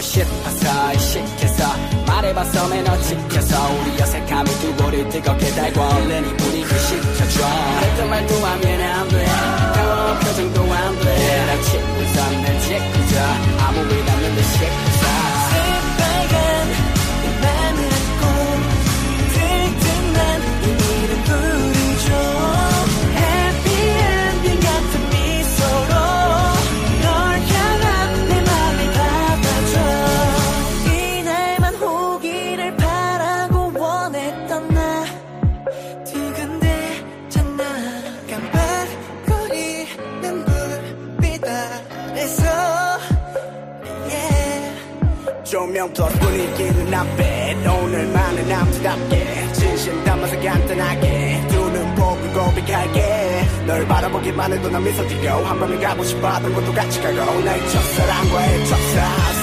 싶어서 의식해서 말해봐 서면 어찌켜서. 우리 조명 플러스 분위기는 앞에 오늘만은 남자답게 진심 담아서 간단하게. 두 눈 보고 고백할게. 널 바라보기만 해도 난 미소 지겨. 한 번에 가고 싶어 하던 것도 같이 가고. 나의 첫사랑과의 첫사랑